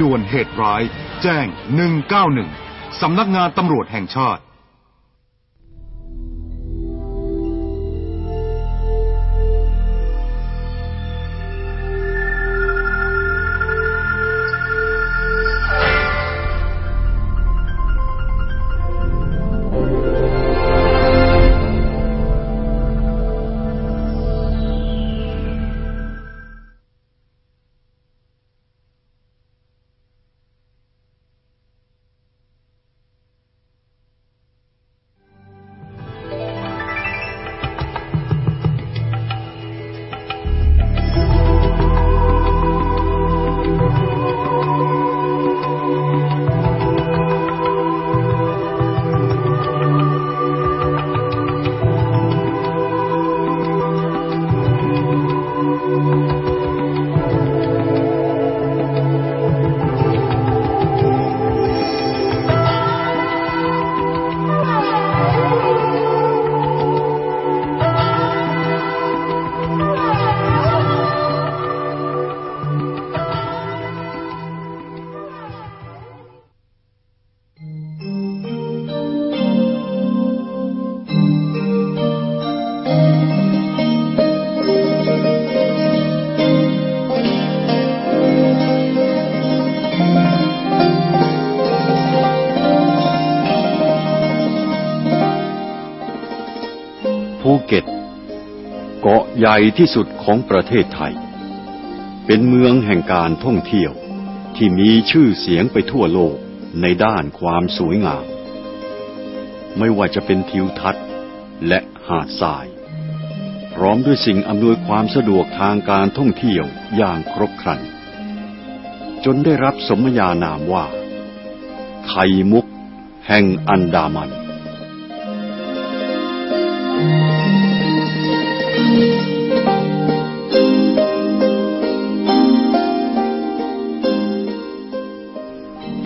ด่วนเหตุร้าย แจ้ง 191 สำนักงานตำรวจแห่งชาติ ญ่ที่สุดของประเทศไทย เป็นเมืองแห่งการท่องเที่ยวที่มีชื่อเสียงไปทั่วโลกในด้านความสวยงาม ไม่ว่าจะเป็นทิวทัศน์และหาดทราย พร้อมด้วยสิ่งอำนวยความสะดวกทางการท่องเที่ยวอย่างครบครัน จนได้รับสมญานามว่า ไข่มุกแห่งอันดามัน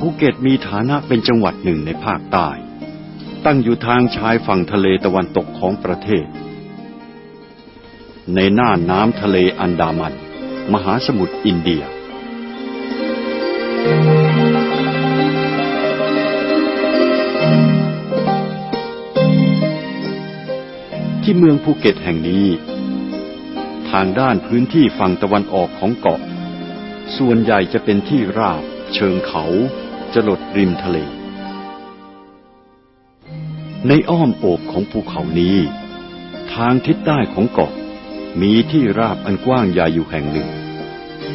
ภูเก็ตมีฐานะเป็นจังหวัดหนึ่งในภาคใต้ ตั้งอยู่ทางชายฝั่งทะเลตะวันตกของประเทศ ในหน่าน้ำทะเลอันดามัน มหาสมุทรอินเดีย ที่เมืองภูเก็ตแห่งนี้ ทางด้านพื้นที่ฝั่งตะวันออกของเกาะ ส่วนใหญ่จะเป็นที่ราบเชิงเขา จะหลดริมทะเล ในอ้อมโอบของภูเขานี้ ทางทิศใต้ของเกาะมีที่ราบอันกว้างใหญ่อยู่แห่งหนึ่ง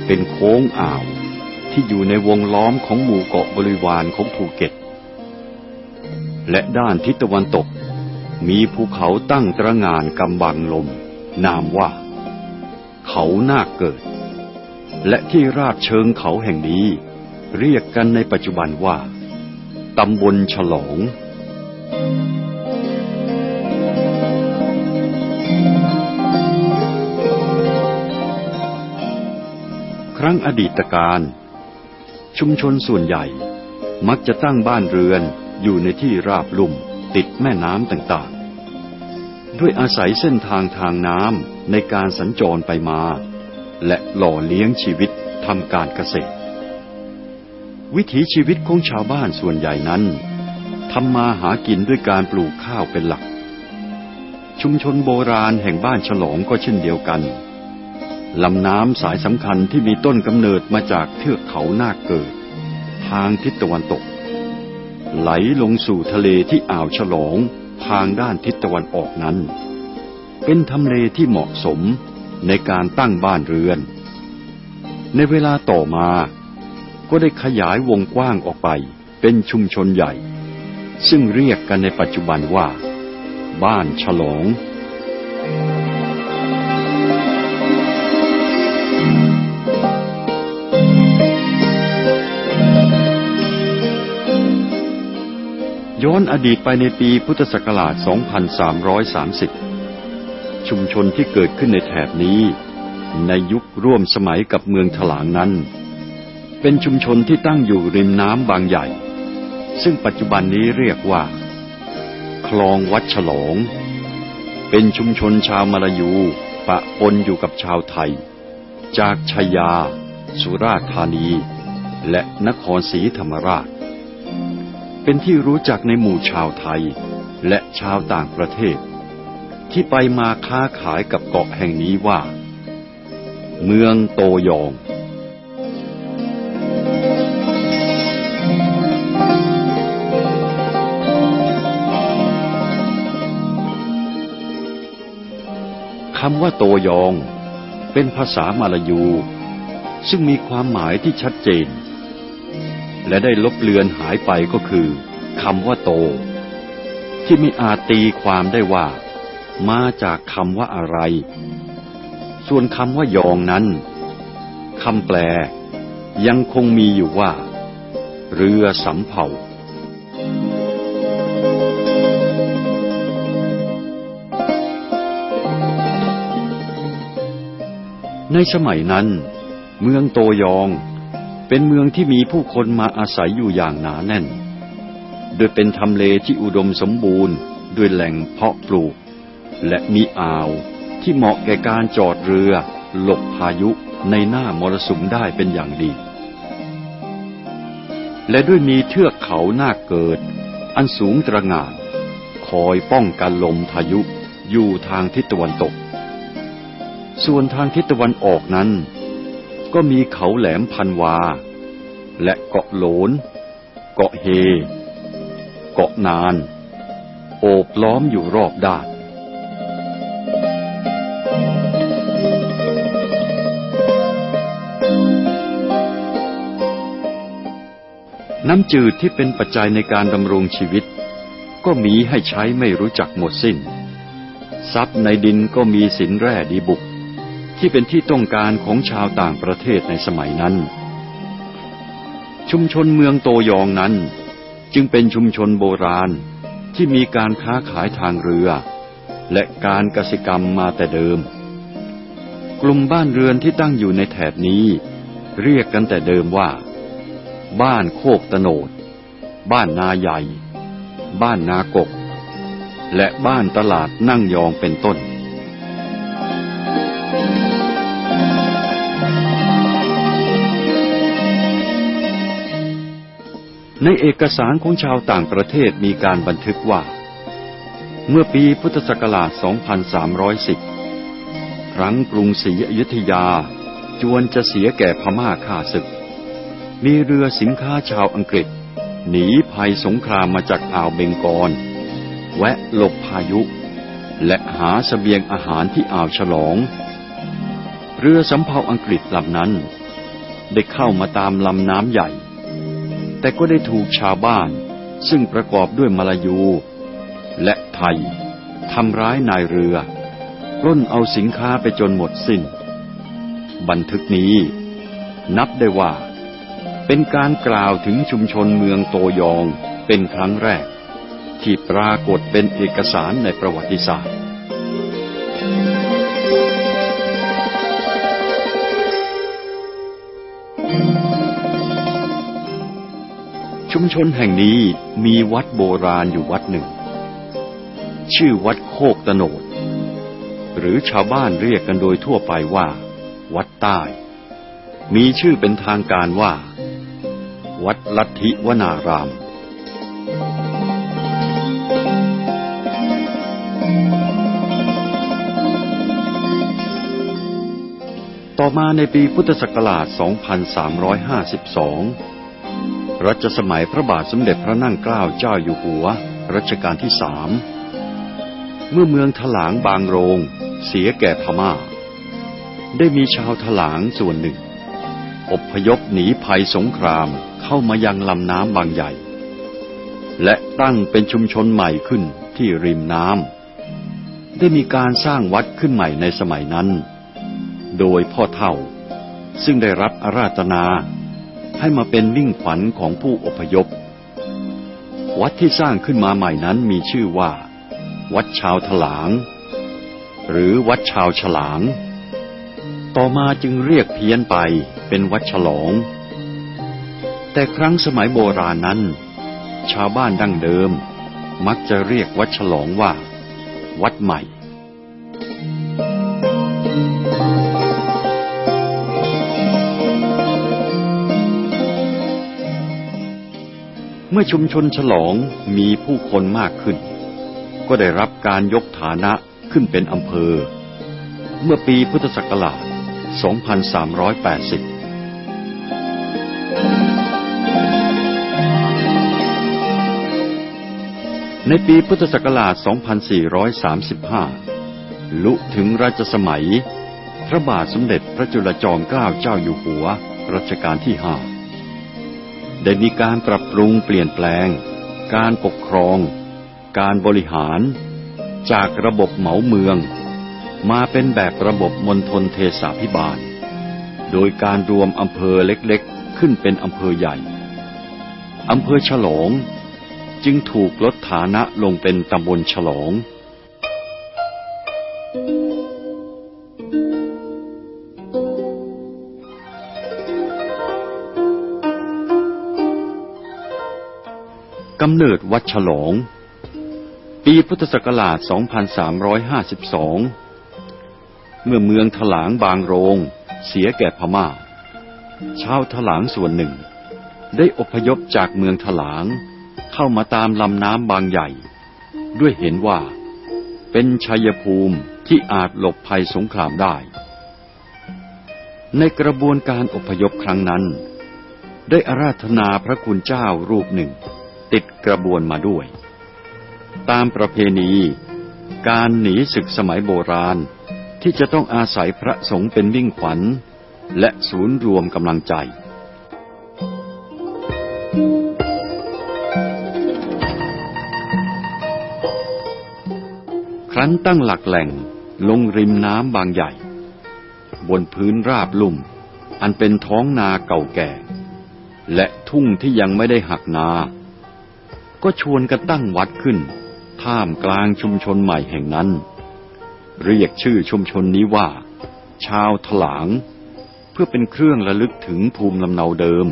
เป็นโค้งอ่าวที่อยู่ในวงล้อมของหมู่เกาะบริวารของภูเก็ต และด้านทิศตะวันตก มีภูเขาตั้งตระงานกำบังลม นามว่า เขาหน้าเกิด และที่ราบเชิงเขาแห่งนี้ เรียกกันในปัจจุบันว่าตำบลฉลอง ครั้งอดีตการ ชุมชนส่วนใหญ่ มักจะตั้งบ้านเรือนอยู่ในที่ราบลุ่มติดแม่น้ำต่างๆ ด้วยอาศัยเส้นทางทางน้ำในการสัญจรไปมา และหล่อเลี้ยงชีวิตทำการเกษตร วิถีชีวิตของชาวบ้านส่วนใหญ่นั้นทำมาหากินด้วยการปลูกข้าวเป็นหลัก ชุมชนโบราณแห่งบ้านฉลองก็เช่นเดียวกันลำน้ำสายสำคัญที่มีต้นกำเนิดมาจากเทือกเขาหน้าเกิด ทางทิศตะวันตก ไหลลงสู่ทะเลที่อ่าวฉลองทางด้านทิศตะวันออกนั้น เป็นทำเลที่เหมาะสมในการตั้งบ้านเรือน ในเวลาต่อมา ก็ได้ขยายวงกว้างออกไป เป็นชุมชนใหญ่ ซึ่งเรียกกันในปัจจุบันว่า บ้านฉลอง ย้อนอดีตไปในปีพุทธศักราช 2330 ชุมชนที่เกิดขึ้นในแถบนี้ ในยุคร่วมสมัยกับเมืองถลางนั้น เป็นชุมชนที่ตั้งอยู่ริมน้ำบางใหญ่ ซึ่งปัจจุบันนี้เรียกว่า คลองวัดฉลอง เป็นชุมชนชาวมลายูปะปนอยู่กับชาวไทย จากชายา สุราษฎร์ธานี และนครศรีธรรมราช เป็นที่รู้จักในหมู่ชาวไทยและชาวต่างประเทศ ที่ไปมาค้าขายกับเกาะแห่งนี้ว่า เมืองโตยองำว่าโตยอง เป็นภาษามาลายู ซึ่งมีความหมายที่ชัดเจน และได้ลบเลือนหายไปก็คือคำว่าโต ที่ไม่อาจตีความได้ว่า มาจากคำว่าอะไร ส่วนคำว่ายองนั้นคำแปลยังคงมีอยู่ว่า เรือสำเภา ในสมัยนั้น เมืองโตยอง เป็นเมืองที่มีผู้คนมาอาศัยอยู่อย่างหนาแน่น โดยเป็นทำเลที่อุดมสมบูรณ์ ด้วยแหล่งเพาะปลูก และมีอ่าวที่เหมาะแก่การจอดเรือ หลบพายุในหน้ามรสุมได้เป็นอย่างดี และด้วยมีเทือกเขาหน้าเกิด อันสูงตระหง่านคอยป้องกันลมพายุอยู่ทางทิศตะวันตก ส่วนทางทิศตะวันออกนั้น ก็มีเขาแหลมพันวา และเกาะโหลน เกาะเฮ เกาะนาน โอบล้อมอยู่รอบด้านน้ำจืดที่เป็นปัจจัยในการดำรงชีวิต ก็มีให้ใช้ไม่รู้จักหมดสิ้น ทรัพย์ในดินก็มีสินแร่ดีบุก ที่เป็นที่ต้องการของชาวต่างประเทศในสมัยนั้น ชุมชนเมืองโตยองนั้น จึงเป็นชุมชนโบราณที่มีการค้าขายทางเรือ และการกสิกรรมมาแต่เดิม กลุ่มบ้านเรือนที่ตั้งอยู่ในแถบนี้ เรียกกันแต่เดิมว่า บ้านโคกตะโนด บ้านนาใหญ่ บ้านนากก และบ้านตลาดนั่งยองเป็นต้น ในเอกสารของชาวต่างประเทศมีการบันทึกว่า เมื่อปีพุทธศักราช 2310 ครั้งกรุงศรีอยุธยา จวนจะเสียแก่พม่าข้าศึก มีเรือสินค้าชาวอังกฤษ หนีภัยสงครามมาจากอ่าวเบงกอลแวะหลบพายุ และหาสเสบียงอาหารที่อ่าวฉลอง เรือสำเภาอังกฤษลำนั้น ได้เข้ามาตามลำน้ำใหญ่ แต่ก็ได้ถูกชาวบ้าน ซึ่งประกอบด้วยมลายู และไทยทำร้ายนายเรือปล้นเอาสินค้าไปจนหมดสิ้น บันทึกนี้ นับได้ว่า เป็นการกล่าวถึงชุมชนเมืองโตยองเป็นครั้งแรก ที่ปรากฏเป็นเอกสารในประวัติศาสตร์ ชุมชนแห่งนี้มีวัดโบราณอยู่วัดหนึ่ง ชื่อวัดโคกตะโนด หรือชาวบ้านเรียกกันโดยทั่วไปว่า วัดใต้ มีชื่อเป็นทางการว่า วัดลัทธิวนาราม ต่อมาในปีพุทธศักราช 2352 รัชสมัยพระบาทสมเด็จพระนั่งเกล้าเจ้าอยู่หัว รัชกาลที่สามเมื่อเมืองถลางบางโรง เสียแก่พม่า ได้มีชาวถลางส่วนหนึ่ง อบพยพหนีภัยสงครามเข้ามายังลำน้ำบางใหญ่ และตั้งเป็นชุมชนใหม่ขึ้นที่ริมน้ำได้มีการสร้างวัดขึ้นใหม่ในสมัยนั้น โดยพ่อเท่า ซึ่งได้รับอาราธนา ให้มาเป็นมิ่งขวัญของผู้อพยพ วัดที่สร้างขึ้นมาใหม่นั้นมีชื่อว่า วัดชาวถลาง หรือวัดชาวฉลาง ต่อมาจึงเรียกเพี้ยนไปเป็นวัดฉลอง แต่ครั้งสมัยโบราณนั้น ชาวบ้านดั้งเดิม มักจะเรียกวัดฉลองว่า วัดใหม่ เมื่อชุมชนฉลองมีผู้คนมากขึ้น ก็ได้รับการยกฐานะขึ้นเป็นอำเภอ เมื่อปีพุทธศักราช 2380ในปีพุทธศักราช 2435 ลุถึงราชสมัย พระบาทสมเด็จพระจุลจอมเกล้าเจ้าอยู่หัว รัชกาลที่ห้า ได้มีการปรับปรุงเปลี่ยนแปลง การปกครอง การบริหาร จากระบบเหมาเมือง มาเป็นแบบระบบมณฑลเทศาพิบาล โดยการรวมอำเภอเล็กๆ ขึ้นเป็นอำเภอใหญ่ อำเภอฉลอง จึงถูกลดฐานะลงเป็นตำบลฉลองำเนิดวัดฉลอง ปีพุทธศักราช 2352 เมื่อเมืองถลางบางโรงเสียแก่พมา่า ชาวถลางส่วนหนึ่ง ได้อพยพจากเมืองถลางเข้ามาตามลำน้ำบางใหญ่ ด้วยเห็นว่าเป็นชัยภูมิที่อาจหลบภัยสงครามได้ ในกระบวนการอพยพครั้งนั้น ได้อาราธนาพระคุณเจ้ารูปหนึ่ง ติดกระบวนมาด้วย ตามประเพณี การหนีศึกสมัยโบราณที่จะต้องอาศัยพระสงฆ์เป็นวิ่งขวัญ และศูนย์รวมกำลังใจ ครั้นตั้งหลักแหล่งลงริมน้ำบางใหญ่ บนพื้นราบลุ่ม อันเป็นท้องนาเก่าแก่ และทุ่งที่ยังไม่ได้หักนา ก็ชวนกันตั้งวัดขึ้น ท่ามกลางชุมชนใหม่แห่งนั้น เรียกชื่อชุมชนนี้ว่า ชาวถลาง เพื่อเป็นเครื่องระลึกถึงภูมิลำเนาเดิม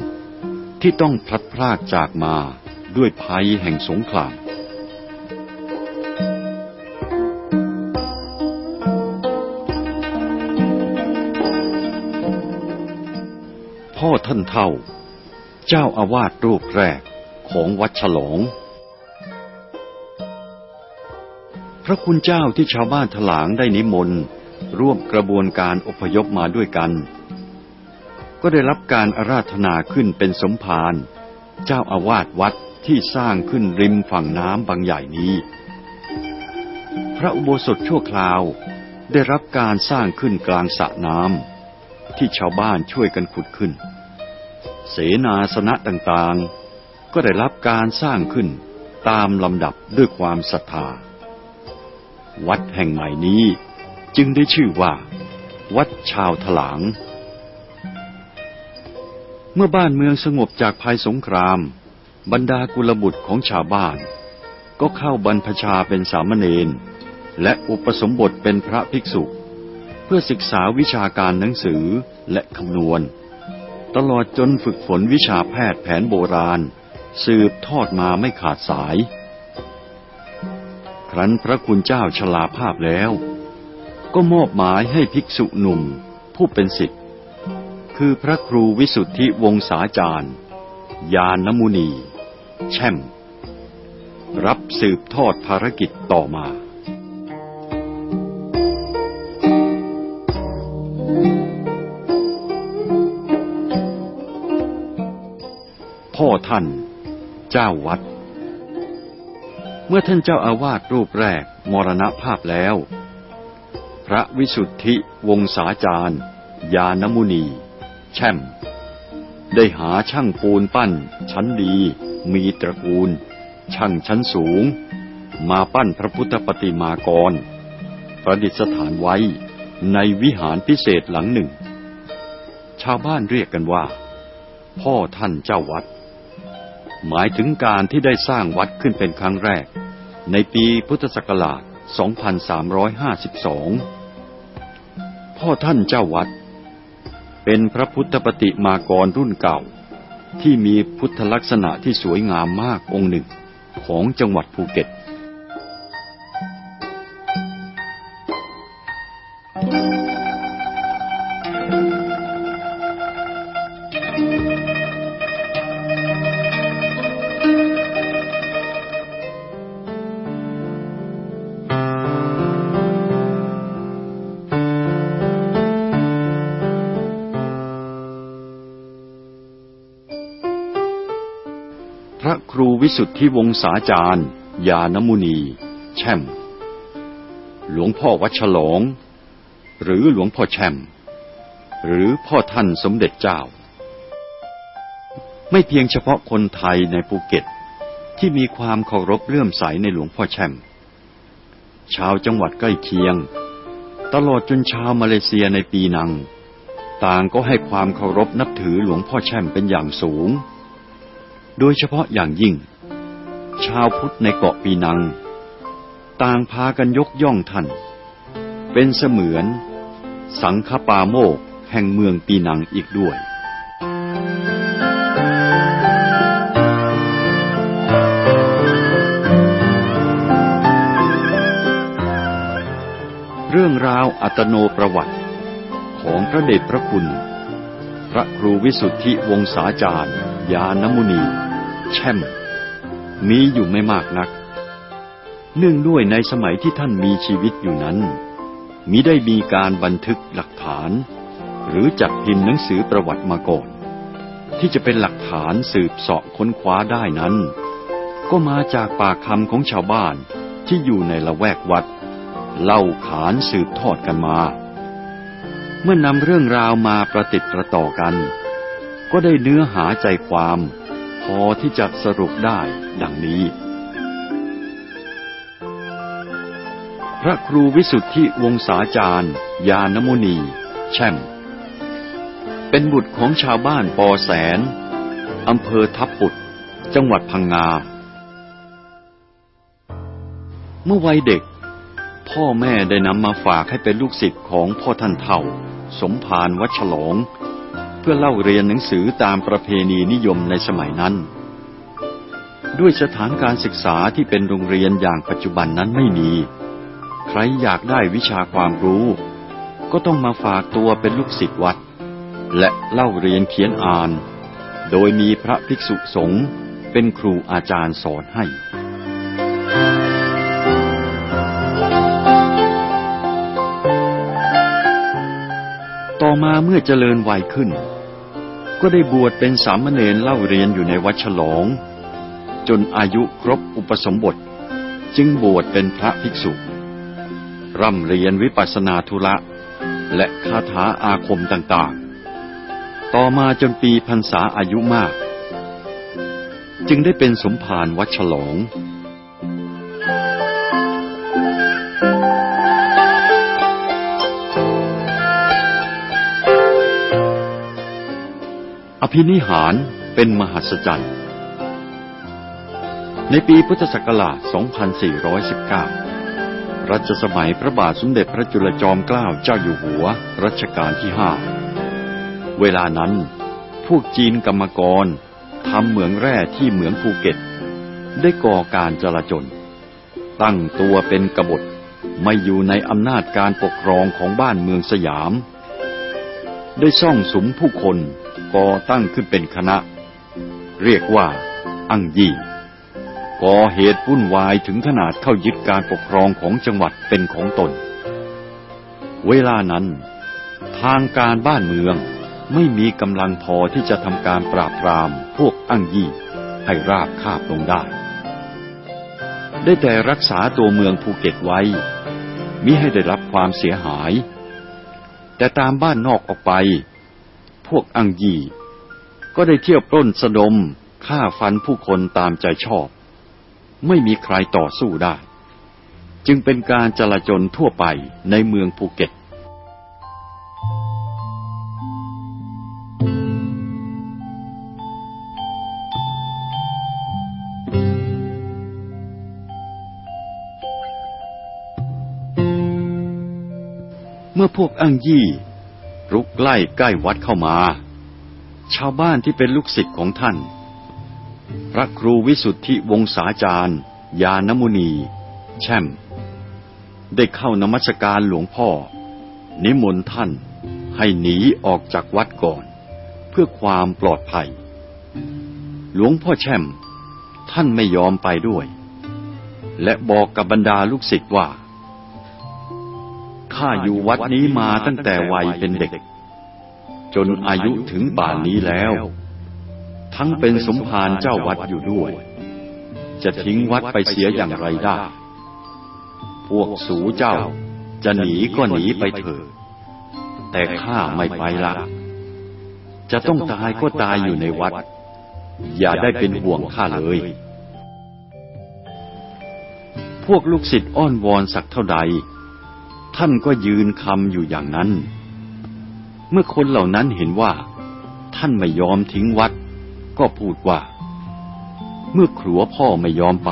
ที่ต้องพลัดพรากจากมาด้วยภัยแห่งสงครามพ่อท่านเท่า เจ้าอาวาสรูปแรกของวัดฉลอง พระคุณเจ้าที่ชาวบ้านถลางได้นิมนต์ร่วมกระบวนการอพยพมาด้วยกัน ก็ได้รับการอาราธนาขึ้นเป็นสมภารเจ้าอาวาสวัดที่สร้างขึ้นริมฝั่งน้ำบางใหญ่นี้ พระอุโบสถชั่วคราวได้รับการสร้างขึ้นกลางสระน้ำที่ชาวบ้านช่วยกันขุดขึ้น เสนาสนะต่างๆ ก็ได้รับการสร้างขึ้นตามลำดับด้วยความศรัทธา วัดแห่งใหม่นี้ จึงได้ชื่อว่า วัดชาวถลาง เมื่อบ้านเมืองสงบจากภัยสงคราม บรรดากุลบุตรของชาวบ้าน ก็เข้าบรรพชาเป็นสามเณรและอุปสมบทเป็นพระภิกษุ เพื่อศึกษาวิชาการหนังสือและคำนวณ ตลอดจนฝึกฝนวิชาแพทย์แผนโบราณ สืบทอดมาไม่ขาดสาย ครั้นพระคุณเจ้าชลาภาพแล้ว ก็มอบหมายให้ภิกษุหนุ่มผู้เป็นสิทธิ์คือพระครูวิสุทธิวงศาจารย์ยานมุนี แช่ม รับสืบทอดภารกิจต่อมาพ่อท่าน เจ้าวัด มื่อท่านเจ้าอาวาสรูปแรกมรณภาพแล้ว พระวิสุทธิวงศาจารย์ ยานมุนี แช่ม ได้หาช่างปูนปั้น ชั้นดี มีตระกูล ช่างชั้นสูง มาปั้นพระพุทธปฏิมากร ประดิษฐานไว้ในวิหารพิเศษหลังหนึ่ง ชาวบ้านเรียกกันว่า พ่อท่านเจ้าวัดหมายถึงการที่ได้สร้างวัดขึ้นเป็นครั้งแรก ในปีพุทธศักราช 2352 พ่อท่านเจ้าวัด เป็นพระพุทธปฏิมากรรุ่นเก่า ที่มีพุทธลักษณะที่สวยงามมากองค์หนึ่งของจังหวัดภูเก็ต วิสุทธิวงศาจารย์ยานมุนี แช่ม หลวงพ่อวัดฉลองหรือหลวงพ่อแช่ม หรือพ่อท่านสมเด็จเจ้า ไม่เพียงเฉพาะคนไทยในภูเก็ต ที่มีความเคารพเลื่อมใสในหลวงพ่อแช่ม ชาวจังหวัดใกล้เคียง ตลอดจนชาวมาเลเซียในปีนัง ต่างก็ให้ความเคารพนับถือหลวงพ่อแช่มเป็นอย่างสูงโดยเฉพาะอย่างยิ่ง ชาวพุทธในเกาะปีนัง ต่างพากันยกย่องท่าน เป็นเสมือน สังฆปาโมกแห่งเมืองปีนังอีกด้วยเรื่องราวอัตโนประวัติของพระเดชพระคุณ พระครูวิสุทธิวงศาจารย์ ยานมุนี แช่ม มีอยู่ไม่มากนัก เนื่องด้วยในสมัยที่ท่านมีชีวิตอยู่นั้น มิได้มีการบันทึกหลักฐาน หรือจัดพิมพ์หนังสือประวัติมาก่อน ที่จะเป็นหลักฐานสืบเสาะค้นคว้าได้นั้น ก็มาจากปากคำของชาวบ้านที่อยู่ในละแวกวัด เล่าขานสืบทอดกันมา เมื่อนำเรื่องราวมาประติดประต่อกัน ก็ได้เนื้อหาใจความ พอที่จะสรุปได้ดังนี้ พระครูวิสุทธิวงศาจารย์ ยานมุนี แช่ม เป็นบุตรของชาวบ้านปอแสน อำเภอทับปุด จังหวัดพังงา เมื่อวัยเด็ก พ่อแม่ได้นำมาฝากให้เป็นลูกศิษย์ของพ่อท่านเฒ่า สมภารวัดฉลง เพื่อเล่าเรียนหนังสือตามประเพณีนิยมในสมัยนั้น ด้วยสถานการศึกษาที่เป็นโรงเรียนอย่างปัจจุบันนั้นไม่มี ใครอยากได้วิชาความรู้ ก็ต้องมาฝากตัวเป็นลูกศิษย์วัด และเล่าเรียนเขียนอ่าน โดยมีพระภิกษุสงฆ์เป็นครูอาจารย์สอนให้ต่อมาเมื่อเจริญวัยขึ้น ก็ได้บวชเป็นสามเณรเล่าเรียนอยู่ในวัดฉลอง จนอายุครบอุปสมบท จึงบวชเป็นพระภิกษุ ร่ำเรียนวิปัสสนาธุระ และคาถาอาคมต่างๆ ต่อมาจนปีพรรษาอายุมาก จึงได้เป็นสมภารวัดฉลอง อภินิหารเป็นมหัศจรรย์ ในปีพุทธศักราช 2419 รัชสมัยพระบาทสมเด็จพระจุลจอมเกล้าเจ้าอยู่หัวรัชกาลที่ห้า เวลานั้น พวกจีนกรรมกรทำเหมืองแร่ที่เหมืองภูเก็ต ได้ก่อการจลาจลตั้งตัวเป็นกบฏไม่อยู่ในอำนาจการปกครองของบ้านเมืองสยาม ได้ซ่องสุมผู้คน ก่อตั้งขึ้นเป็นคณะ เรียกว่า อังยี่ก่อเหตุวุ่นวายถึงขนาดเข้ายึดการปกครองของจังหวัดเป็นของตน เวลานั้น ทางการบ้านเมืองไม่มีกำลังพอที่จะทำการปราบปรามพวกอังยี่ให้ราบคาบลงได้ ได้แต่รักษาตัวเมืองภูเก็ตไว้มิให้ได้รับความเสียหาย แต่ตามบ้านนอกออกไป วกอังยี ก็ได้เที่ยวปล้นสะดมฆ่าฟันผู้คนตามใจชอบ ไม่มีใครต่อสู้ได้ จึงเป็นการจลาจลทั่วไปในเมืองภูเก็ตเมื่อพวกอังยี่ รุกไล่ใกล้วัดเข้ามา ชาวบ้านที่เป็นลูกศิษย์ของท่าน พระครูวิสุทธิวงศาจารย์ ยานมุนี แช่ม ได้เข้านมัสการหลวงพ่อ นิมนต์ท่านให้หนีออกจากวัดก่อน เพื่อความปลอดภัย หลวงพ่อแช่ม ท่านไม่ยอมไปด้วย และบอกกับบรรดาลูกศิษย์ว่า ข้าอยู่วัดนี้มาตั้งแต่วัยเป็นเด็ก จนอายุถึงป่านนี้แล้ว ทั้งเป็นสมภารเจ้าวัดอยู่ด้วย จะทิ้งวัดไปเสียอย่างไรได้ พวกสูเจ้าจะหนีก็หนีไปเถิดแต่ข้าไม่ไปละจะต้องตายก็ตายอยู่ในวัด อย่าได้เป็นห่วงข้าเลย พวกลูกศิษย์อ้อนวอนสักเท่าใด ท่านก็ยืนคำอยู่อย่างนั้น เมื่อคนเหล่านั้นเห็นว่า ท่านไม่ยอมทิ้งวัด ก็พูดว่า เมื่อครัวพ่อไม่ยอมไป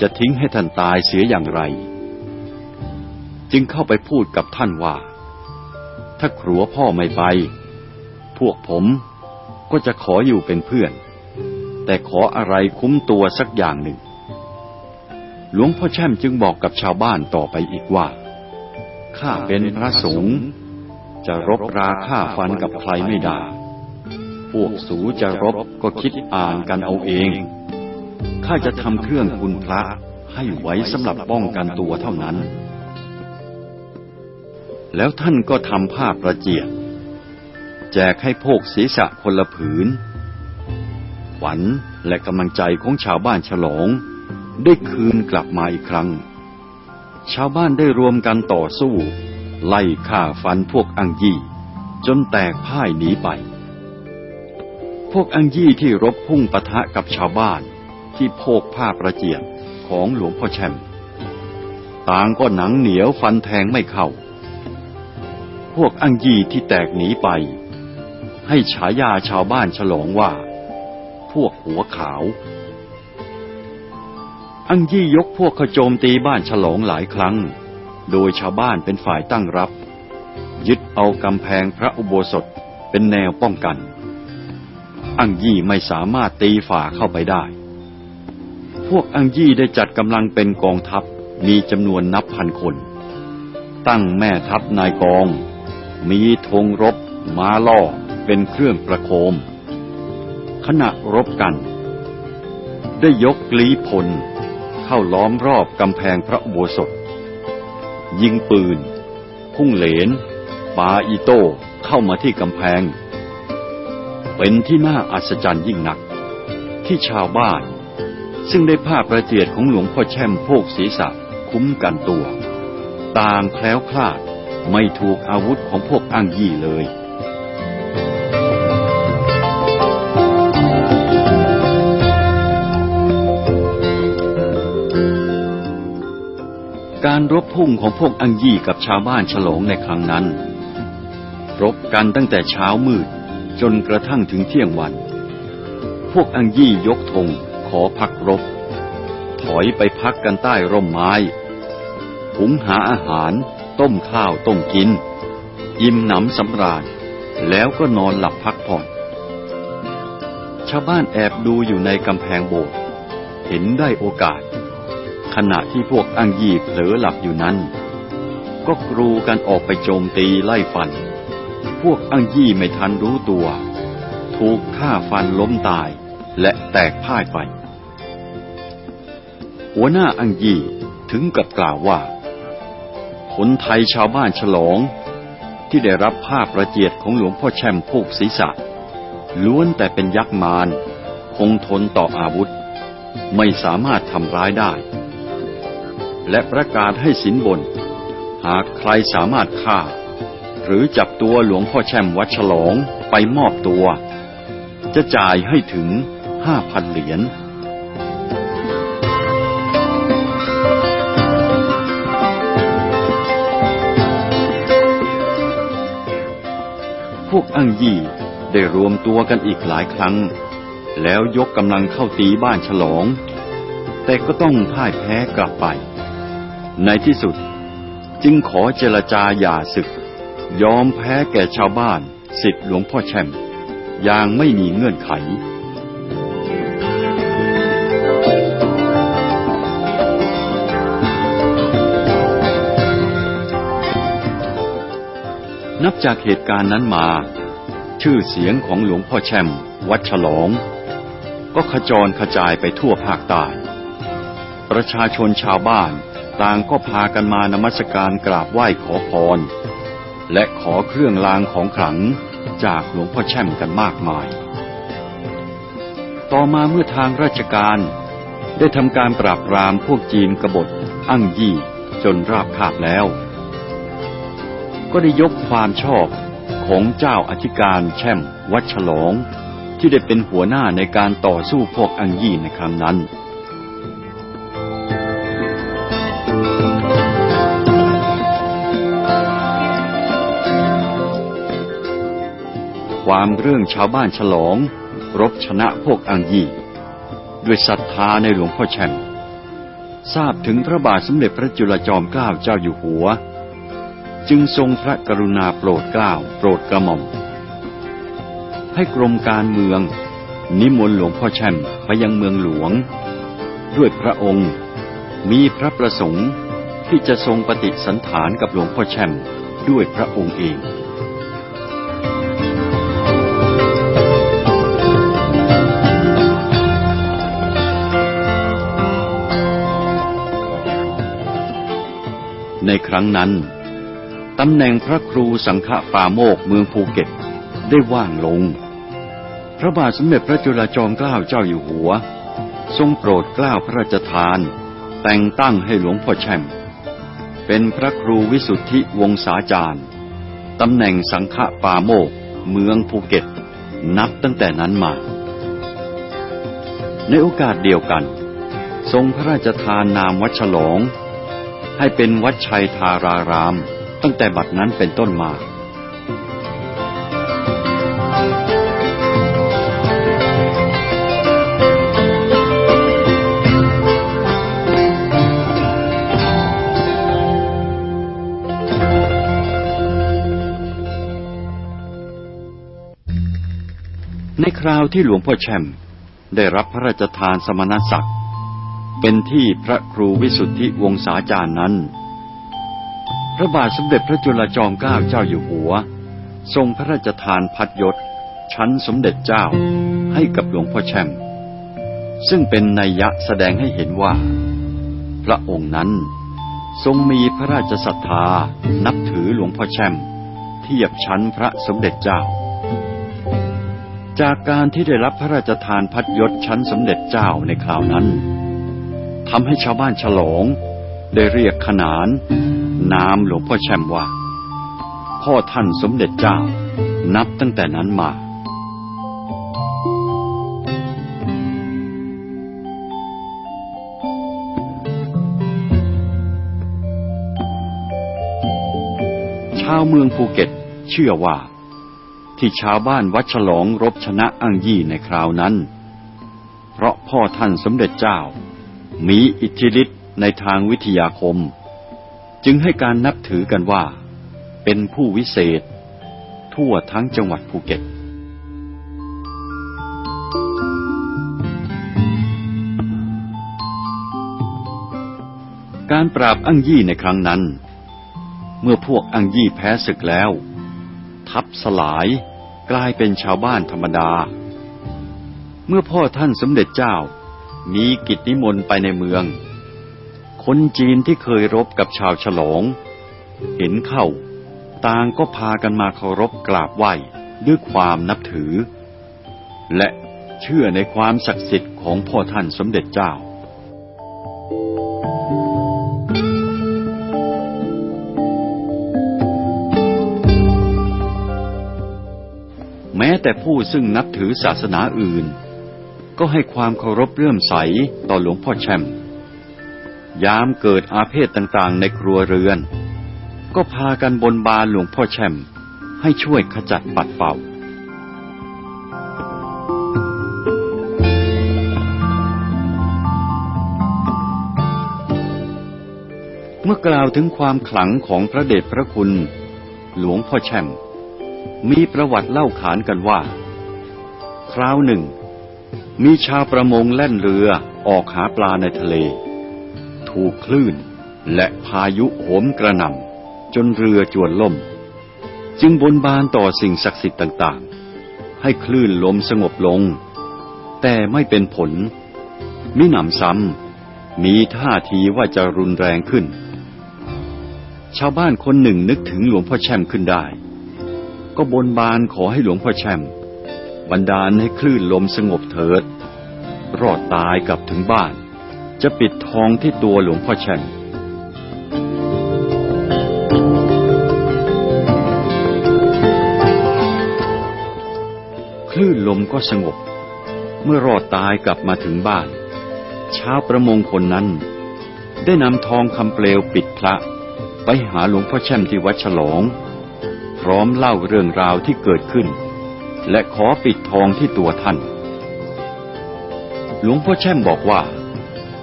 จะทิ้งให้ท่านตายเสียอย่างไร จึงเข้าไปพูดกับท่านว่า ถ้าครัวพ่อไม่ไป พวกผมก็จะขออยู่เป็นเพื่อน แต่ขออะไรคุ้มตัวสักอย่างหนึ่ง หลวงพ่อแช่มจึงบอกกับชาวบ้านต่อไปอีกว่า ข้าเป็นพระสงฆ์จะรบราฆ่าฟันกับใครไม่ได้ พวกสูจะรบก็คิดอ่านกันเอาเอง ข้าจะทำเครื่องคุณพระให้ไว้สำหรับป้องกันตัวเท่านั้น แล้วท่านก็ทำผ้าประเจียดแจกให้พวกศีรษะคนละผืน ขวัญและกำลังใจของชาวบ้านฉลอง ได้คืนกลับมาอีกครั้ง ชาวบ้านได้รวมกันต่อสู้ ไล่ฆ่าฟันพวกอังยี่ จนแตกพ่ายหนีไป พวกอังยี่ที่รบพุ่งปะทะกับชาวบ้านที่โพกผ้าประเจียดของหลวงพ่อแช่มต่างก็หนังเหนียวฟันแทงไม่เข้า พวกอังยี่ที่แตกหนีไป ให้ฉายาชาวบ้านฉลองว่า พวกหัวขาว อังยี่ยกพวกขโจมตีบ้านฉลองหลายครั้ง โดยชาวบ้านเป็นฝ่ายตั้งรับ ยึดเอากำแพงพระอุโบสถเป็นแนวป้องกัน อังยี่ไม่สามารถตีฝ่าเข้าไปได้ พวกอังยี่ได้จัดกำลังเป็นกองทัพมีจำนวนนับพันคน ตั้งแม่ทัพนายกอง มีธงรบ ม้าล่อเป็นเครื่องประโคม ขณะรบกัน ได้ยกกลีพล เข้าล้อมรอบกำแพงพระอุโบสถ ยิงปืน พุ่งเหลนปาอีโต้เข้ามาที่กำแพง เป็นที่น่าอัศจรรย์ยิ่งนัก ที่ชาวบ้าน ซึ่งได้ผ้าประเจียดของหลวงพ่อแช่มโพกศีรษะคุ้มกันตัว ต่างแคล้วคลาดไม่ถูกอาวุธของพวกอ้างยี่เลย การรบพุ่งของพวกอังยี่กับชาวบ้านฉลองในครั้งนั้น รบกันตั้งแต่เช้ามืดจนกระทั่งถึงเที่ยงวัน พวกอังยี่ยกธงขอพักรบ ถอยไปพักกันใต้ร่มไม้หุงหาอาหาร ต้มข้าวต้มกิน อิ่มหนำสำราญ แล้วก็นอนหลับพักผ่อน ชาวบ้านแอบดูอยู่ในกำแพงโบสถ์เห็นได้โอกาส ขณะที่พวกอังยีเผลอหลับอยู่นั้น ก็กรูกันออกไปโจมตีไล่ฟัน พวกอังยีไม่ทันรู้ตัว ถูกฆ่าฟันล้มตายและแตกพ่ายไป หัวหน้าอังยีถึงกับกล่าวว่า คนไทยชาวบ้านฉลองที่ได้รับผ้าประเจียดของหลวงพ่อแช่มผูกศีรษะ ล้วนแต่เป็นยักษ์มารคงทนต่ออาวุธ ไม่สามารถทำร้ายได้ และประกาศให้สินบน หากใครสามารถฆ่า หรือจับตัวหลวงพ่อแช่มวัดฉลองไปมอบตัว จะจ่ายให้ถึงห้าพันเหรียญพวกอังยี่ได้รวมตัวกันอีกหลายครั้ง แล้วยกกำลังเข้าตีบ้านฉลอง แต่ก็ต้องพ่ายแพ้กลับไป ในที่สุดจึงขอเจรจาหย่าศึก ยอมแพ้แก่ชาวบ้านสิทธิหลวงพ่อแช่มอย่างไม่มีเงื่อนไข นับจากเหตุการณ์นั้นมา ชื่อเสียงของหลวงพ่อแช่มวัดฉลอง ก็ขจรขจายไปทั่วภาคใต้ประชาชนชาวบ้าน ต่างก็พากันมานมัสการกราบไหว้ขอพร และขอเครื่องรางของขลังจากหลวงพ่อแช่มกันมากมาย ต่อมาเมื่อทางราชการได้ทำการปราบปรามพวกจีนกบฏอั้งยี่จนราบคาบแล้ว ก็ได้ยกความชอบของเจ้าอธิการแช่มวัดฉลอง ที่ได้เป็นหัวหน้าในการต่อสู้พวกอังยี่ในครั้งนั้น ความเรื่องชาวบ้านฉลอง รบชนะพวกอังยี ด้วยศรัทธาในหลวงพ่อแช่มทราบถึงพระบาทสมเด็จพระจุลจอมเกล้าเจ้าอยู่หัว จึงทรงพระกรุณาโปรดเกล้าโปรดกระหม่อม ให้กรมการเมือง นิมนต์หลวงพ่อแช่มไปยังเมืองหลวง ด้วยพระองค์มีพระประสงค์ที่จะทรงปฏิสันฐานกับหลวงพ่อแช่มด้วยพระองค์เอง ในครั้งนั้นตำแหน่งพระครูสังฆปาโมกเมืองภูเก็ตได้ว่างลง พระบาทสมเด็จพระจุลจอมเกล้าเจ้าอยู่หัว ทรงโปรดเกล้าพระราชทาน แต่งตั้งให้หลวงพ่อแช่ม เป็นพระครูวิสุทธิวงศาจารย์ตำแหน่งสังฆปาโมกเมืองภูเก็ต นับตั้งแต่นั้นมา ในโอกาสเดียวกัน ทรงพระราชทานนามวัดฉลอง ให้เป็นวัดชัยธาราราม ตั้งแต่บัดนั้นเป็นต้นมาในคราวที่หลวงพ่อแช่มได้รับพระราชทานสมณศักดิ์ เป็นที่พระครูวิสุทธิวงศาจารย์นั้น พระบาทสมเด็จพระจุลจอมเกล้าเจ้าอยู่หัว ทรงพระราชทานพัดยศ ชั้นสมเด็จเจ้าให้กับหลวงพ่อแช่ม ซึ่งเป็นนัยยะแสดงให้เห็นว่า พระองค์นั้นทรงมีพระราชศรัทธานับถือหลวงพ่อแช่ม เทียบชั้นพระสมเด็จเจ้า จากการที่ได้รับพระราชทานพัดยศชั้นสมเด็จเจ้าในคราวนั้น ทำให้ชาวบ้านฉลอง ได้เรียกขนาน นามหลวงพ่อแช่มว่า พ่อท่านสมเด็จเจ้า นับตั้งแต่นั้นมาชาวเมืองภูเก็ตเชื่อว่า ที่ชาวบ้านวัดฉลองรบชนะอังยี่ในคราวนั้น เพราะพ่อท่านสมเด็จเจ้า มีอิทธิฤทธิ์ในทางวิทยาคม จึงให้การนับถือกันว่า เป็นผู้วิเศษ ทั่วทั้งจังหวัดภูเก็ต การปราบอั้งยี่ในครั้งนั้น เมื่อพวกอั้งยี่แพ้ศึกแล้ว ทับสลายกลายเป็นชาวบ้านธรรมดา เมื่อพ่อท่านสมเด็จเจ้า มีกิจนิมนต์ไปในเมือง คนจีนที่เคยรบกับชาวฉลอง เห็นเข้า ต่างก็พากันมาเคารพกราบไหว้ด้วยความนับถือ และเชื่อในความศักดิ์สิทธิ์ของพ่อท่านสมเด็จเจ้า แม้แต่ผู้ซึ่งนับถือศาสนาอื่น ก็ให้ความเคารพเลื่อมใสต่อหลวงพ่อแช่มยามเกิดอาเพศต่างๆในครัวเรือน ก็พากันบนบานหลวงพ่อแช่มให้ช่วยขจัดปัดเป่าเมื่อกล่าวถึงความขลังของพระเดชพระคุณ หลวงพ่อแช่ม มีประวัติเล่าขานกันว่า คราวหนึ่ง มีชาวประมงแล่นเรือออกหาปลาในทะเล ถูกคลื่นและพายุโหมกระหน่ำจนเรือจวนล่ม จึงบนบานต่อสิ่งศักดิ์สิทธิ์ต่างๆ ให้คลื่นลมสงบลง แต่ไม่เป็นผล มิหนำซ้ำมีท่าทีว่าจะรุนแรงขึ้น ชาวบ้านคนหนึ่งนึกถึงหลวงพ่อแช่มขึ้นได้ ก็บนบานขอให้หลวงพ่อแช่ม บันดาลให้คลื่นลมสงบเถิด รอดตายกลับถึงบ้าน จะปิดทองที่ตัวหลวงพ่อแช่มคลื่นลมก็สงบ เมื่อรอดตายกลับมาถึงบ้านชาวประมงคนนั้น ได้นำทองคำเปลวปิดพระ ไปหาหลวงพ่อแช่มที่วัดฉลอง พร้อมเล่าเรื่องราวที่เกิดขึ้น และขอปิดทองที่ตัวท่าน หลวงพ่อแช่มบอกว่า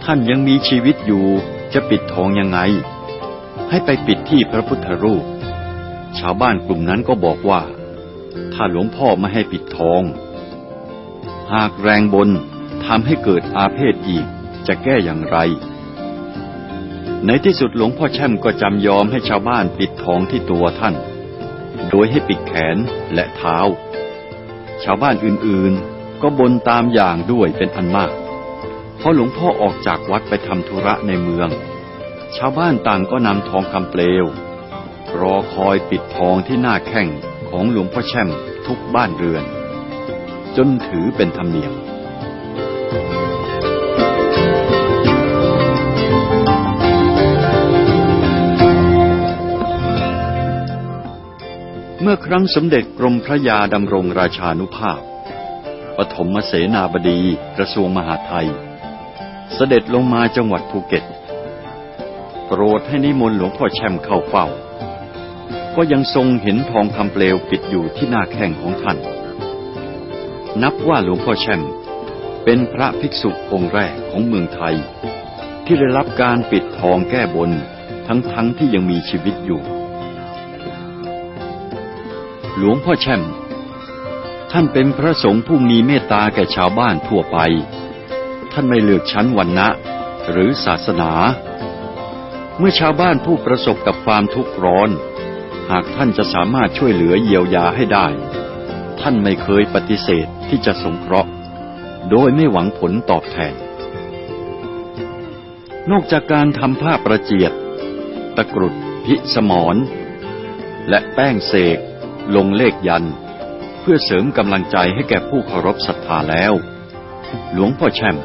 ท่านยังมีชีวิตอยู่จะปิดทองยังไง ให้ไปปิดที่พระพุทธรูป ชาวบ้านกลุ่มนั้นก็บอกว่า ถ้าหลวงพ่อไม่ให้ปิดทอง หากแรงบนทำให้เกิดอาเพศอีกจะแก้อย่างไร ในที่สุดหลวงพ่อแช่มก็จำยอมให้ชาวบ้านปิดทองที่ตัวท่าน โดยให้ปิดแขนและเท้า ชาวบ้านอื่นๆ ก็บนตามอย่างด้วยเป็นอันมากพอหลวงพ่อออกจากวัดไปทำธุระในเมือง ชาวบ้านต่างก็นำทองคำเปลว รอคอยปิดทองที่หน้าแข้งของหลวงพ่อแช่มทุกบ้านเรือน จนถือเป็นธรรมเนียม เมื่อครั้งสมเด็จกรมพระยาดำรงราชานุภาพ ปฐมเสนาบดีกระทรวงมหาดไทย เสด็จลงมาจังหวัดภูเก็ต โปรดให้นิมนต์หลวงพ่อแช่มเข้าเฝ้า ก็ยังทรงเห็นทองคำเปลวปิดอยู่ที่หน้าแข้งของท่าน นับว่าหลวงพ่อแช่มเป็นพระภิกษุองค์แรกของเมืองไทย ที่ได้รับการปิดทองแก้บนทั้งๆทที่ยังมีชีวิตอยู่ หลวงพ่อแช่ม ท่านเป็นพระสงฆ์ผู้มีเมตตาแก่ชาวบ้านทั่วไป ท่านไม่เลือกชั้นวรรณะหรือศาสนา เมื่อชาวบ้านผู้ประสบกับความทุกข์ร้อน หากท่านจะสามารถช่วยเหลือเยียวยาให้ได้ ท่านไม่เคยปฏิเสธที่จะสงเคราะห์ โดยไม่หวังผลตอบแทน นอกจากการทำผ้าประเจียด ตะกรุดพิสมรและแป้งเสก ลงเลขยัน เพื่อเสริมกำลังใจให้แก่ผู้เคารพศรัทธาแล้ว หลวงพ่อแช่ม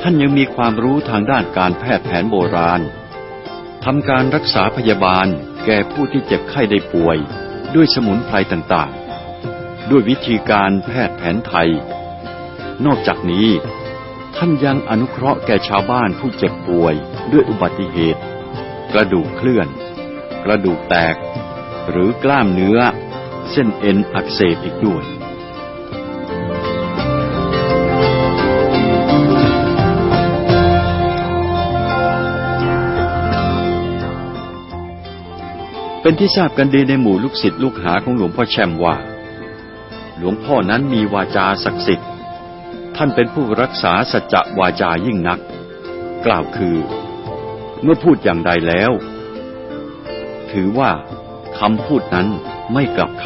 ท่านยังมีความรู้ทางด้านการแพทย์แผนโบราณทำการรักษาพยาบาลแก่ผู้ที่เจ็บไข้ได้ป่วย ด้วยสมุนไพรต่างๆ ด้วยวิธีการแพทย์แผนไทย นอกจากนี้ ท่านยังอนุเคราะห์แก่ชาวบ้านผู้เจ็บป่วยด้วยอุบัติเหตุ กระดูกเคลื่อน กระดูกแตก หรือกล้ามเนื้อ เส้นเอ็นอักเสบอีกด้วย เป็นที่ทราบกันดีในหมู่ลูกศิษย์ลูกหาของหลวงพ่อแชมว่า หลวงพ่อนั้นมีวาจาศักดิ์สิทธิ์ ท่านเป็นผู้รักษาสัจจะวาจายิ่งนัก กล่าวคือ เมื่อพูดอย่างใดแล้ว ถือว่า คำพูดนั้นไม่กลับค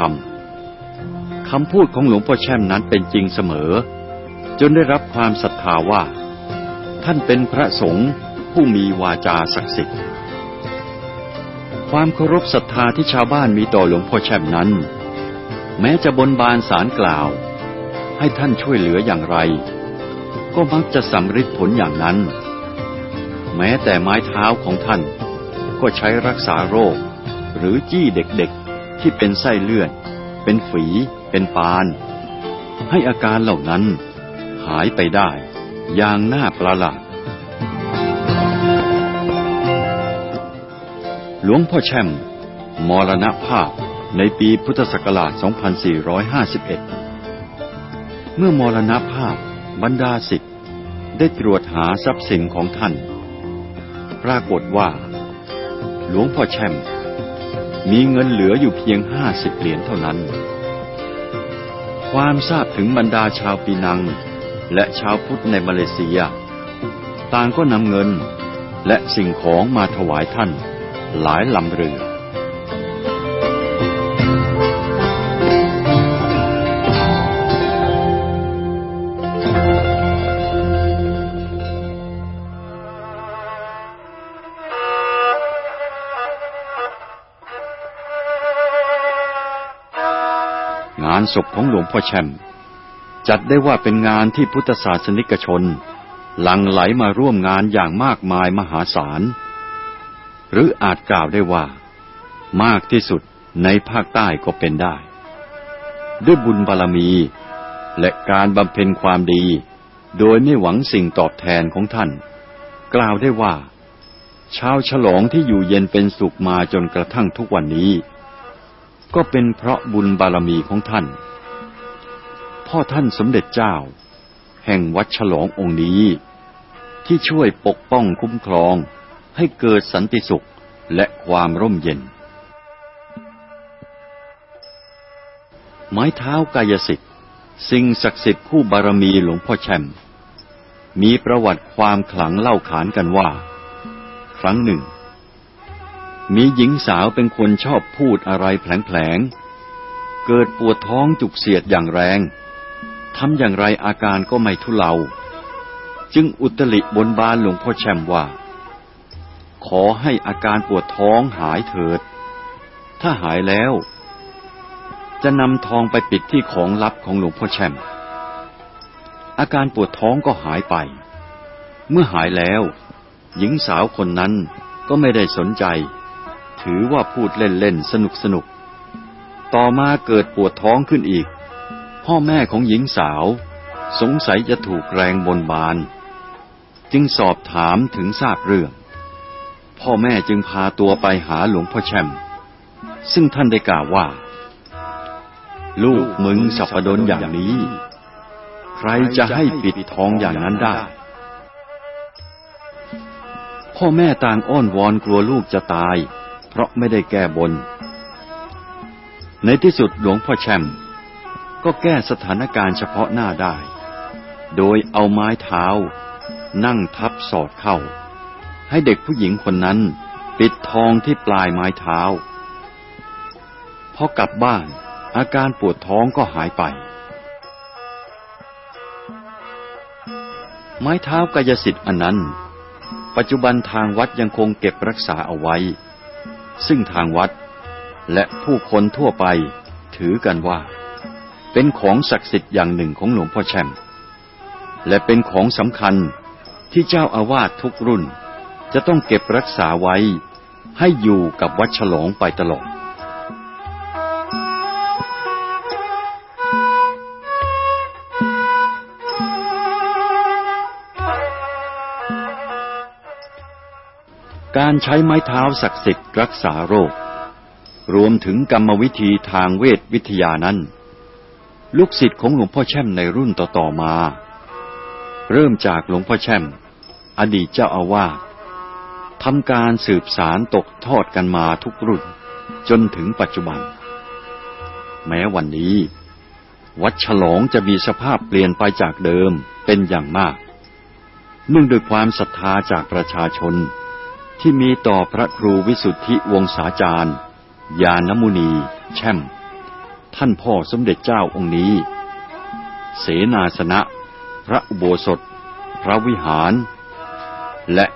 ำ คำพูดของหลวงพ่อแช่มนั้นเป็นจริงเสมอ จนได้รับความศรัทธาว่า ท่านเป็นพระสงฆ์ผู้มีวาจาศักดิ์สิทธิ์ ความเคารพศรัทธาที่ชาวบ้านมีต่อหลวงพ่อแช่มนั้น แม้จะบนบานสารกล่าว ให้ท่านช่วยเหลืออย่างไร ก็มักจะสำเร็จผลอย่างนั้น แม้แต่ไม้เท้าของท่านก็ใช้รักษาโรค หรือจี้เด็กๆ ที่เป็นไส้เลือดเป็นฝี เป็นปาน ให้อาการเหล่านั้นหายไปได้ อย่างน่าประหลาด หลวงพ่อแช่ม มรณภาพในปีพุทธศักราช 2451 เมื่อมรณภาพบรรดาสิทธิ์ได้ตรวจหาทรัพย์สินของท่าน ปรากฏว่า หลวงพ่อแช่ม มีเงินเหลืออยู่เพียงห้าสิบเหรียญเท่านั้น ความทราบถึงบรรดาชาวปีนัง และชาวพุทธในมาเลเซีย ต่างก็นำเงินและสิ่งของมาถวายท่าน หลายลำเรือ ศพของหลวงพ่อแช่มจัดได้ว่าเป็นงานที่พุทธศาสนิกชน หลั่งไหลมาร่วมงานอย่างมากมายมหาศาล หรืออาจกล่าวได้ว่า มากที่สุดในภาคใต้ก็เป็นได้ ด้วยบุญบารมี และการบำเพ็ญความดี โดยไม่หวังสิ่งตอบแทนของท่าน กล่าวได้ว่าชาวฉลองที่อยู่เย็นเป็นสุขมาจนกระทั่งทุกวันนี้ ก็เป็นเพราะบุญบารมีของท่าน พ่อท่านสมเด็จเจ้า แห่งวัดฉลององค์นี้ ที่ช่วยปกป้องคุ้มครองให้เกิดสันติสุขและความร่มเย็น ไม้เท้ากายสิทธิ์สิ่งศักดิ์สิทธิ์คู่บารมีหลวงพ่อแชมมีประวัติความขลังเล่าขานกันว่า ครั้งหนึ่ง มีหญิงสาวเป็นคนชอบพูดอะไรแผลงๆ เกิดปวดท้องจุกเสียดอย่างแรง ทำอย่างไรอาการก็ไม่ทุเลา จึงอุตริบนบานหลวงพ่อแช่มว่า ขอให้อาการปวดท้องหายเถิด ถ้าหายแล้ว จะนำทองไปปิดที่ของลับของหลวงพ่อแช่มอาการปวดท้องก็หายไป เมื่อหายแล้ว หญิงสาวคนนั้นก็ไม่ได้สนใจ ถือว่าพูดเล่นๆสนุกสนุก ต่อมาเกิดปวดท้องขึ้นอีก พ่อแม่ของหญิงสาว สงสัยจะถูกแรงบนบาน จึงสอบถามถึงทราบเรื่อง พ่อแม่จึงพาตัวไปหาหลวงพ่อแช่มซึ่งท่านได้กล่าวว่า ลูกมึงสัพดนอย่างนี้ ใครจะให้ปิดท้องอย่างนั้นได้พ่อแม่ต่างอ้อนวอนกลัวลูกจะตาย เพราะไม่ได้แก้บน ในที่สุดหลวงพ่อแช่มก็แก้สถานการณ์เฉพาะหน้าได้ โดยเอาไม้เท้า นั่งทับสอดเข้า ให้เด็กผู้หญิงคนนั้นปิดทองที่ปลายไม้เท้า พอกลับบ้านอาการปวดท้องก็หายไป ไม้เท้ากายสิทธิ์อันนั้น ปัจจุบันทางวัดยังคงเก็บรักษาเอาไว้ ซึ่งทางวัด และผู้คนทั่วไปถือกันว่า เป็นของศักดิ์สิทธิ์อย่างหนึ่งของหลวงพ่อแช่ม และเป็นของสำคัญที่เจ้าอาวาสทุกรุ่น จะต้องเก็บรักษาไว้ให้อยู่กับวัดฉลองไปตลอด การใช้ไม้เท้าศักดิ์สิทธิ์รักษาโรค รวมถึงกรรมวิธีทางเวทวิทยานั้น ลูกศิษย์ของหลวงพ่อแช่มในรุ่นต่อๆมา เริ่มจากหลวงพ่อแช่ม อดีตเจ้าอาวาสทำการสืบสารตกทอดกันมาทุกรุ่น จนถึงปัจจุบัน แม้วันนี้ วัดฉลองจะมีสภาพเปลี่ยนไปจากเดิมเป็นอย่างมาก เนื่องด้วยความศรัทธาจากประชาชน ที่มีต่อพระครูวิสุทธิวงศาจารย์ยานมุนี แช่ม ท่านพ่อสมเด็จเจ้าองค์นี้ เสนาสนะ พระอุโบสถ พระวิหาร และ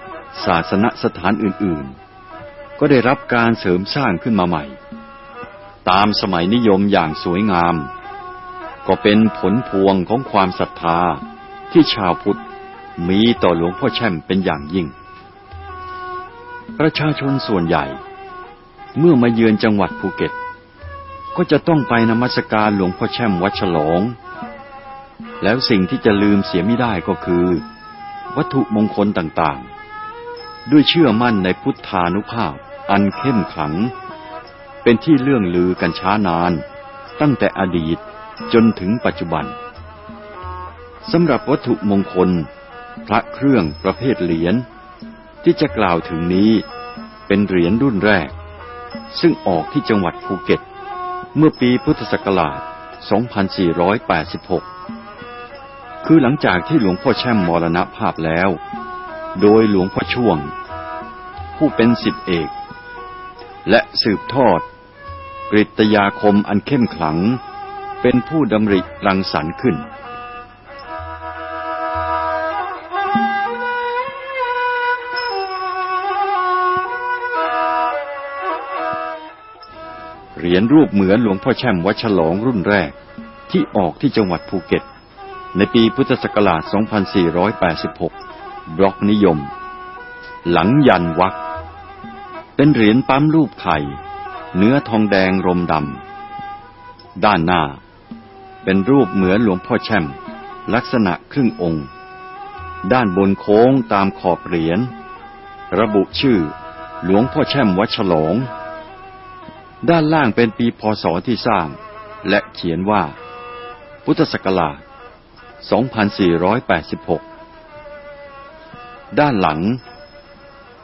ศาสนสถานอื่นๆ ก็ได้รับการเสริมสร้างขึ้นมาใหม่ ตามสมัยนิยมอย่างสวยงาม ก็เป็นผลพวงของความศรัทธาที่ชาวพุทธมีต่อหลวงพ่อแช่มเป็นอย่างยิ่ง ประชาชนส่วนใหญ่ เมื่อมาเยือนจังหวัดภูเก็ต ก็จะต้องไปนมัสการหลวงพ่อแช่มวัดฉลอง แล้วสิ่งที่จะลืมเสียไม่ได้ก็คือ วัตถุมงคลต่างๆ ด้วยเชื่อมั่นในพุทธานุภาพอันเข้มขลัง เป็นที่เลื่องลือกันช้านาน ตั้งแต่อดีตจนถึงปัจจุบันสำหรับวัตถุมงคล พระเครื่องประเภทเหรียญ ที่จะกล่าวถึงนี้เป็นเหรียญรุ่นแรก ซึ่งออกที่จังหวัดภูเก็ต เมื่อปีพุทธศักราช 2486 คือหลังจากที่หลวงพ่อแช่มมรณภาพแล้ว โดยหลวงพ่อช่วง ผู้เป็นสิทธิเอก และสืบทอด กริตยาคมอันเข้มขลัง เป็นผู้ดำริรังสรรค์ขึ้น เหรียญรูปเหมือนหลวงพ่อแช่มวัดฉลองรุ่นแรก ที่ออกที่จังหวัดภูเก็ต ในปีพุทธศักราช 2486 บล็อกนิยม หลังยันวักเป็นเหรียญปั๊มรูปไข่ เนื้อทองแดงรมดำ ด้านหน้า เป็นรูปเหมือนหลวงพ่อแช่ม ลักษณะครึ่งองค์ ด้านบนโค้งตามขอบเหรียญระบุชื่อหลวงพ่อแช่มวัดฉลอง ด้านล่างเป็นปีพศที่สร้าง และเขียนว่า พุทธศักราช 2486 ด้านหลัง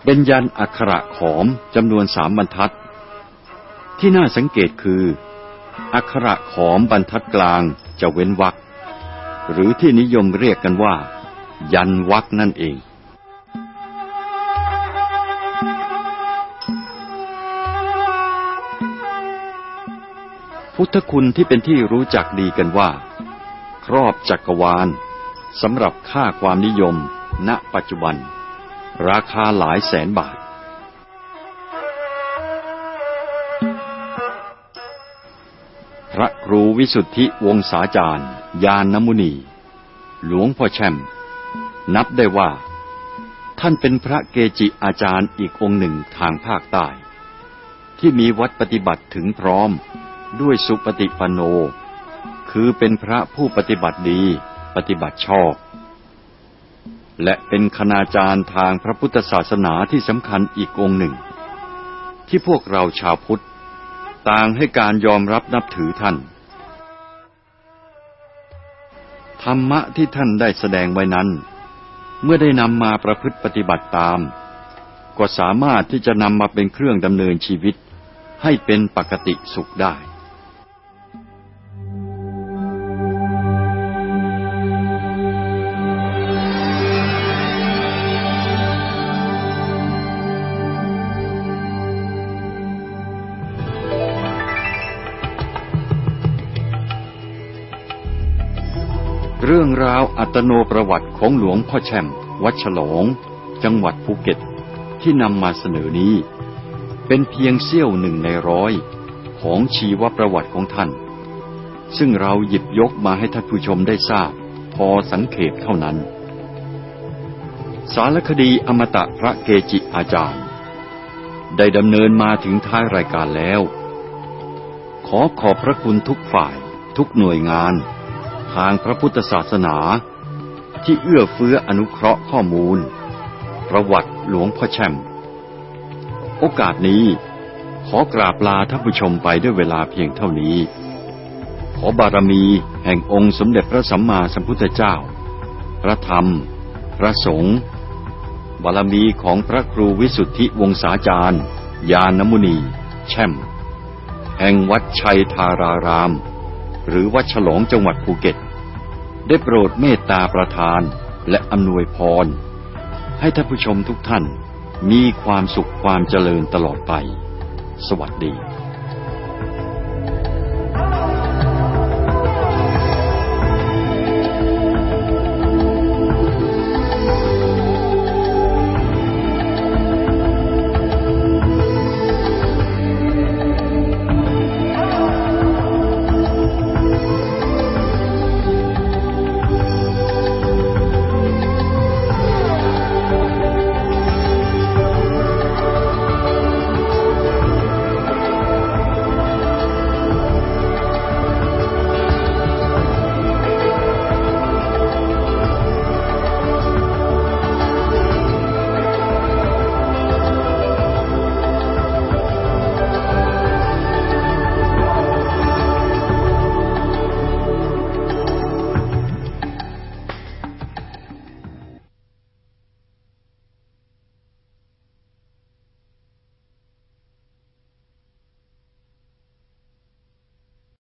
เป็นยันอักขระขอมจำนวนสามบรรทัด ที่น่าสังเกตคือ อักขระขอมบรรทัดกลางจะเว้นวรรคหรือที่นิยมเรียกกันว่า ยันวรรคนั่นเอง พุทธคุณที่เป็นที่รู้จักดีกันว่า ครอบจักรวาลสำหรับค่าความนิยม ณปัจจุบัน ราคาหลายแสนบาท พระครูวิสุทธิวงศาจารย์ ยานนมุนี หลวงพ่อแช่ม นับได้ว่า ท่านเป็นพระเกจิอาจารย์อีกองค์หนึ่งทางภาคใต้ ที่มีวัดปฏิบัติถึงพร้อม ด้วยสุปฏิปันโน คือเป็นพระผู้ปฏิบัติดีปฏิบัติชอบ และเป็นคณาจารย์ทางพระพุทธศาสนาที่สำคัญอีกองค์หนึ่ง ที่พวกเราชาวพุทธ ต่างให้การยอมรับนับถือท่าน ธรรมะที่ท่านได้แสดงไว้นั้น เมื่อได้นำมาประพฤติปฏิบัติตาม ก็สามารถที่จะนำมาเป็นเครื่องดำเนินชีวิตให้เป็นปกติสุขได้ ราวอัตโนประวัติของหลวงพ่อแช่ม วัดฉลอง จังหวัดภูเก็ต ที่นำมาเสนอนี้ เป็นเพียงเสี้ยวหนึ่งในร้อยของชีวประวัติของท่าน ซึ่งเราหยิบยกมาให้ท่านผู้ชมได้ทราบ พอสังเขปเท่านั้น สารคดีอมตะพระเกจิอาจารย์ ได้ดำเนินมาถึงท้ายรายการแล้ว ขอขอบพระคุณทุกฝ่าย ทุกหน่วยงาน ทางพระพุทธศาสนา ที่เอื้อเฟื้ออนุเคราะห์ข้อมูล ประวัติหลวงพ่อแช่ม โอกาสนี้ขอกราบลาท่านผู้ชมไปด้วยเวลาเพียงเท่านี้ ขอบารมีแห่งองค์สมเด็จพระสัมมาสัมพุทธเจ้า พระธรรม พระสงฆ์บารมีของพระครูวิสุทธิวงศาจารย์ ยานมุนี แช่ม แห่งวัดชัยธาราราม หรือวัดฉลองจังหวัดภูเก็ต ได้โปรดเมตตาประทานและอำนวยพร ให้ท่านผู้ชมทุกท่านมีความสุขความเจริญตลอดไป สวัสดี